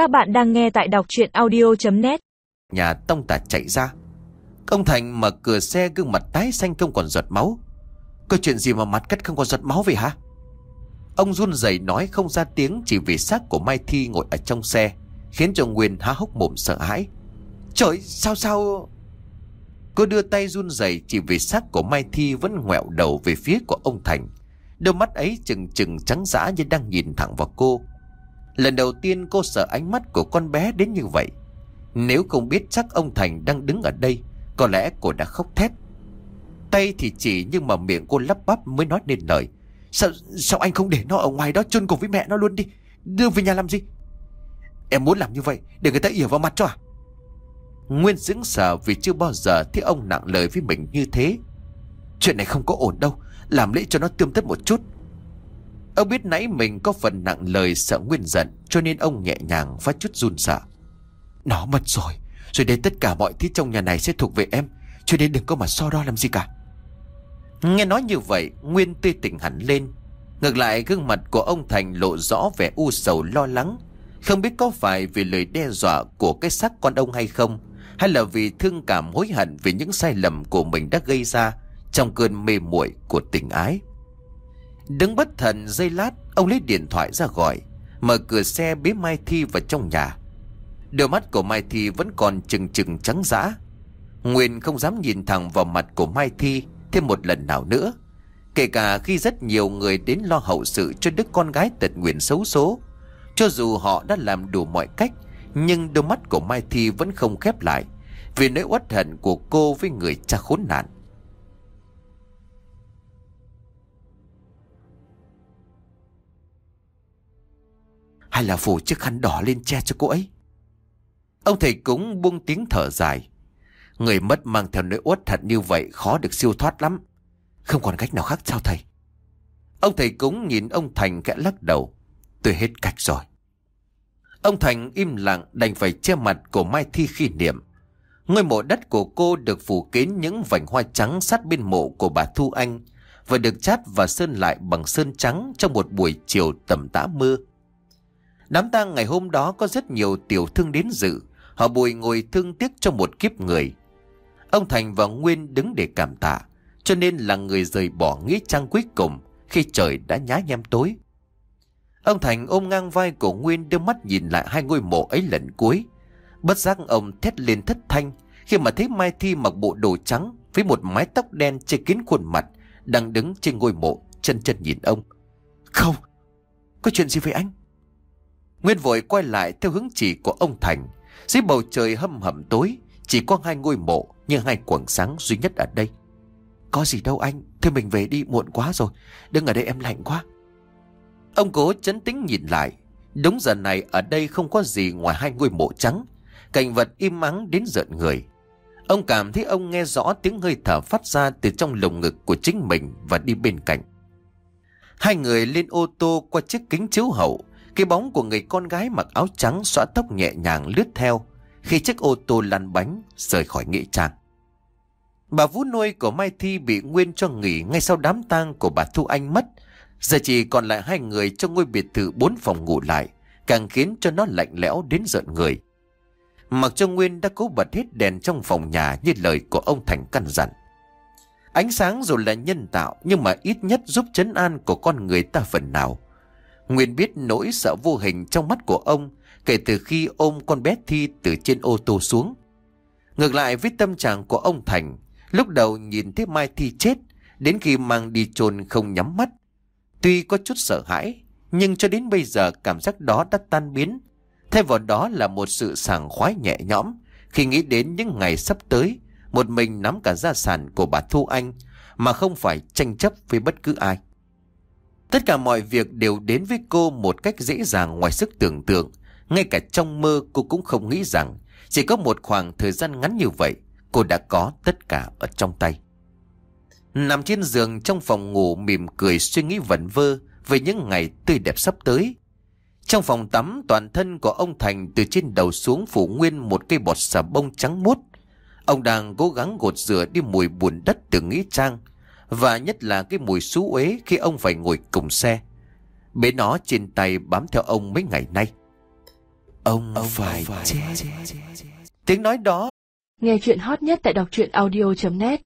Các bạn đang nghe tại đọc chuyện audio.net Nhà tông tả chạy ra. Ông Thành mở cửa xe gương mặt tái xanh không còn giọt máu. Có chuyện gì mà mặt cắt không còn giọt máu vậy hả? Ông run rẩy nói không ra tiếng Chỉ vì xác của Mai Thi ngồi ở trong xe, Khiến cho Nguyên há hốc mồm sợ hãi. Trời, sao sao? Cô đưa tay run rẩy Chỉ vì xác của Mai Thi vẫn ngoẹo đầu về phía của ông Thành. Đôi mắt ấy chừng chừng trắng dã như đang nhìn thẳng vào cô. Lần đầu tiên cô sợ ánh mắt của con bé đến như vậy. Nếu không biết chắc ông Thành đang đứng ở đây Có lẽ cô đã khóc thét. Tay thì chỉ nhưng mà miệng cô lắp bắp mới nói nên lời. Sao, sao anh không để nó ở ngoài đó chôn cùng với mẹ nó luôn đi? Đưa về nhà làm gì? Em muốn làm như vậy để người ta ỉa vào mặt cho à? Nguyên sững sờ vì chưa bao giờ thấy ông nặng lời với mình như thế. Chuyện này không có ổn đâu Làm lễ cho nó tươm tất một chút. Ông biết nãy mình có phần nặng lời sợ Nguyên giận, Cho nên ông nhẹ nhàng phát chút run sợ. Nó mất rồi Rồi đến tất cả mọi thứ trong nhà này sẽ thuộc về em, Cho nên đừng có mà so đo làm gì cả. Nghe nói như vậy, Nguyên tươi tỉnh hẳn lên. Ngược lại, gương mặt của ông Thành lộ rõ vẻ u sầu, lo lắng. Không biết có phải vì lời đe dọa của cái xác con ông hay không, Hay là vì thương cảm hối hận vì những sai lầm của mình đã gây ra Trong cơn mê muội của tình ái. Đứng bất thần giây lát, Ông lấy điện thoại ra gọi, Mở cửa xe bế Mai Thi vào trong nhà. Đôi mắt của Mai Thi vẫn còn chừng chừng trắng dã. Nguyên không dám nhìn thẳng vào mặt của Mai Thi Thêm một lần nào nữa, Kể cả khi rất nhiều người đến lo hậu sự cho đứa con gái tật nguyện xấu số. Cho dù họ đã làm đủ mọi cách, Nhưng đôi mắt của Mai Thi vẫn không khép lại Vì nỗi uất hận của cô với người cha khốn nạn. Hay là phủ chiếc khăn đỏ lên che cho cô ấy? Ông thầy cúng buông tiếng thở dài. Người mất mang theo nỗi uất thật như vậy Khó được siêu thoát lắm. Không còn cách nào khác sao thầy? Ông thầy cúng nhìn ông Thành kẽ lắc đầu. Tôi hết cách rồi. Ông Thành im lặng đành phải che mặt của Mai Thi khi niệm. Ngôi mộ đất của cô được phủ kín những vành hoa trắng sát bên mộ của bà Thu Anh Và được chát và sơn lại bằng sơn trắng trong một buổi chiều tầm tã mưa. Đám tang ngày hôm đó có rất nhiều tiểu thương đến dự. Họ bùi ngồi thương tiếc cho một kiếp người. Ông Thành và Nguyên đứng để cảm tạ. Cho nên là người rời bỏ nghĩa trang cuối cùng khi trời đã nhá nhem tối. Ông Thành ôm ngang vai của Nguyên đưa mắt nhìn lại hai ngôi mộ ấy lần cuối. Bất giác ông thét lên thất thanh khi mà thấy Mai Thi mặc bộ đồ trắng với một mái tóc đen che kín khuôn mặt đang đứng trên ngôi mộ chân chân nhìn ông. Không, có chuyện gì với anh? Nguyên vội quay lại theo hướng chỉ của ông Thành. Dưới bầu trời hâm hầm tối, chỉ có hai ngôi mộ như hai quầng sáng duy nhất ở đây. Có gì đâu anh, thôi mình về đi muộn quá rồi, đứng ở đây em lạnh quá. Ông cố chấn tĩnh nhìn lại, đúng giờ này ở đây không có gì ngoài hai ngôi mộ trắng, cảnh vật im ắng đến giận người. Ông cảm thấy ông nghe rõ tiếng hơi thở phát ra từ trong lồng ngực của chính mình và đi bên cạnh. Hai người lên ô tô qua chiếc kính chiếu hậu, cái bóng của người con gái mặc áo trắng xõa tóc nhẹ nhàng lướt theo khi chiếc ô tô lăn bánh rời khỏi nghĩa trang. Bà vú nuôi của Mai Thi bị Nguyên cho nghỉ ngay sau đám tang của bà Thu Anh mất. Giờ chỉ còn lại hai người trong ngôi biệt thự bốn phòng ngủ lại, càng khiến cho nó lạnh lẽo đến giận người. Mặc cho Nguyên đã cố bật hết đèn trong phòng nhà như lời của ông Thành căn dặn. Ánh sáng dù là nhân tạo nhưng mà ít nhất giúp chấn an của con người ta phần nào. Nguyên biết nỗi sợ vô hình trong mắt của ông kể từ khi ôm con bé Thi từ trên ô tô xuống. Ngược lại với tâm trạng của ông Thành, lúc đầu nhìn thấy Mai Thi chết, đến khi mang đi chôn không nhắm mắt. Tuy có chút sợ hãi, nhưng cho đến bây giờ cảm giác đó đã tan biến. Thay vào đó là một sự sảng khoái nhẹ nhõm khi nghĩ đến những ngày sắp tới, một mình nắm cả gia sản của bà Thu Anh mà không phải tranh chấp với bất cứ ai. Tất cả mọi việc đều đến với cô một cách dễ dàng ngoài sức tưởng tượng. Ngay cả trong mơ, cô cũng không nghĩ rằng chỉ có một khoảng thời gian ngắn như vậy, cô đã có tất cả ở trong tay. Nằm trên giường trong phòng ngủ mỉm cười suy nghĩ vẩn vơ về những ngày tươi đẹp sắp tới. Trong phòng tắm, toàn thân của ông Thành từ trên đầu xuống phủ nguyên một cây bọt xà bông trắng muốt. Ông đang cố gắng gột rửa đi mùi bùn đất từ nghĩa trang và nhất là cái mùi xú uế khi ông phải ngồi cùng xe. Bế nó trên tay bám theo ông mấy ngày nay. Ông, ông phải, phải chết. Tiếng nói đó Nghe chuyện hot nhất tại đọc truyện audio.net